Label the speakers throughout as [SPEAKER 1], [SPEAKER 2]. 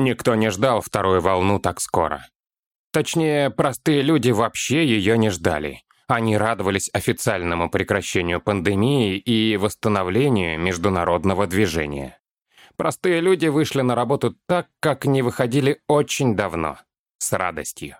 [SPEAKER 1] Никто не ждал вторую волну так скоро. Точнее, простые люди вообще ее не ждали. Они радовались официальному прекращению пандемии и восстановлению международного движения. Простые люди вышли на работу так, как не выходили очень давно, с радостью.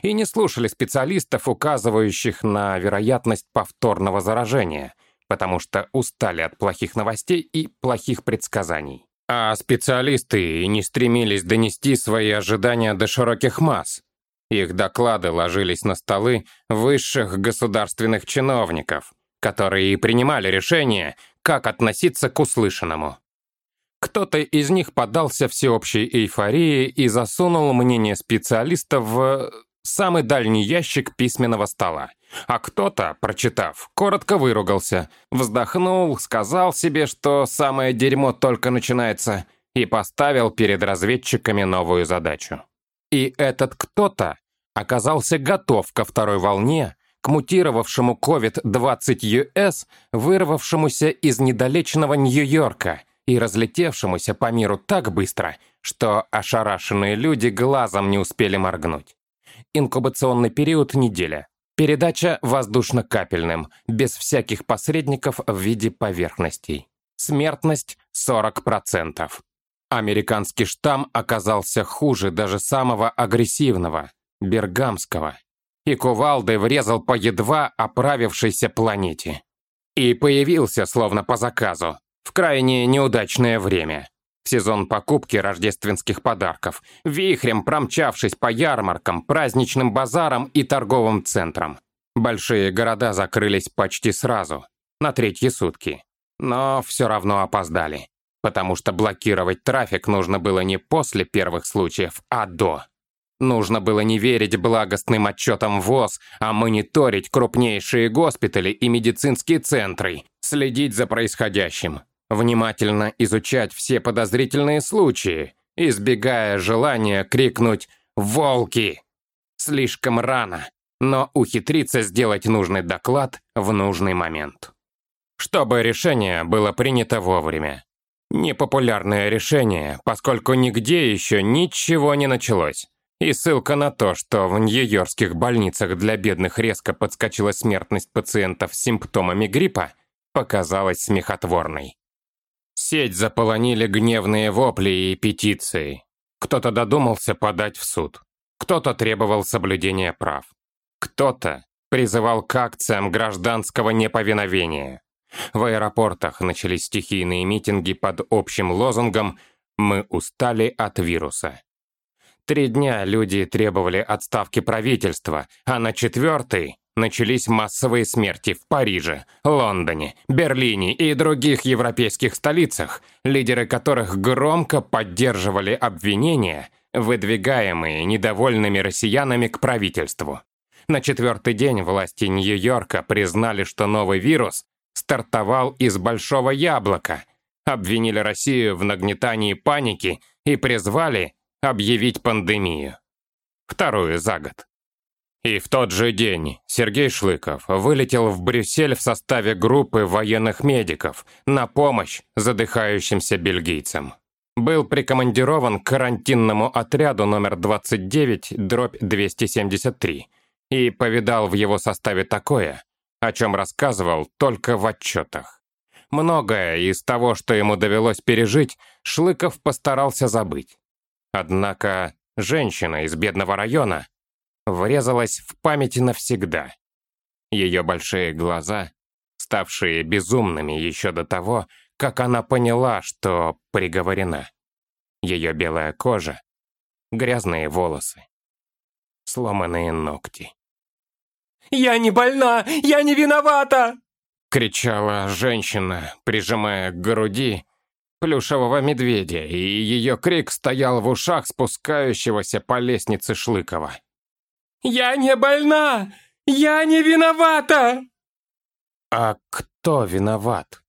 [SPEAKER 1] И не слушали специалистов, указывающих на вероятность повторного заражения, потому что устали от плохих новостей и плохих предсказаний. А специалисты не стремились донести свои ожидания до широких масс, их доклады ложились на столы высших государственных чиновников, которые и принимали решение, как относиться к услышанному. Кто-то из них поддался всеобщей эйфории и засунул мнение специалистов в самый дальний ящик письменного стола. А кто-то, прочитав, коротко выругался, вздохнул, сказал себе, что самое дерьмо только начинается, и поставил перед разведчиками новую задачу. И этот кто-то оказался готов ко второй волне, к мутировавшему COVID-20 US, вырвавшемуся из недалечного Нью-Йорка и разлетевшемуся по миру так быстро, что ошарашенные люди глазом не успели моргнуть. Инкубационный период неделя. Передача воздушно-капельным, без всяких посредников в виде поверхностей. Смертность 40%. Американский штамм оказался хуже даже самого агрессивного, Бергамского, и кувалдой врезал по едва оправившейся планете. И появился, словно по заказу, в крайне неудачное время. В сезон покупки рождественских подарков, вихрем промчавшись по ярмаркам, праздничным базарам и торговым центрам. Большие города закрылись почти сразу, на третьи сутки. Но все равно опоздали, потому что блокировать трафик нужно было не после первых случаев, а до. Нужно было не верить благостным отчетам ВОЗ, а мониторить крупнейшие госпитали и медицинские центры, следить за происходящим, внимательно изучать все подозрительные случаи, избегая желания крикнуть «Волки!». Слишком рано, но ухитриться сделать нужный доклад в нужный момент. Чтобы решение было принято вовремя. Непопулярное решение, поскольку нигде еще ничего не началось. И ссылка на то, что в нью-йоркских больницах для бедных резко подскочила смертность пациентов с симптомами гриппа, показалась смехотворной. Сеть заполонили гневные вопли и петиции. Кто-то додумался подать в суд. Кто-то требовал соблюдения прав. Кто-то призывал к акциям гражданского неповиновения. В аэропортах начались стихийные митинги под общим лозунгом «Мы устали от вируса». Три дня люди требовали отставки правительства, а на четвертый начались массовые смерти в Париже, Лондоне, Берлине и других европейских столицах, лидеры которых громко поддерживали обвинения, выдвигаемые недовольными россиянами к правительству. На четвертый день власти Нью-Йорка признали, что новый вирус стартовал из Большого Яблока, обвинили Россию в нагнетании паники и призвали объявить пандемию. Вторую за год. И в тот же день Сергей Шлыков вылетел в Брюссель в составе группы военных медиков на помощь задыхающимся бельгийцам. Был прикомандирован к карантинному отряду номер 29, дробь 273, и повидал в его составе такое, о чем рассказывал только в отчетах. Многое из того, что ему довелось пережить, Шлыков постарался забыть. Однако женщина из бедного района врезалась в память навсегда. Ее большие глаза, ставшие безумными еще до того, как она поняла, что приговорена. Ее белая кожа, грязные волосы, сломанные ногти.
[SPEAKER 2] «Я не больна! Я не виновата!»
[SPEAKER 1] кричала женщина, прижимая к груди плюшевого медведя, и ее крик стоял в ушах спускающегося по лестнице Шлыкова.
[SPEAKER 2] «Я не больна! Я не виновата!»
[SPEAKER 1] «А кто виноват?»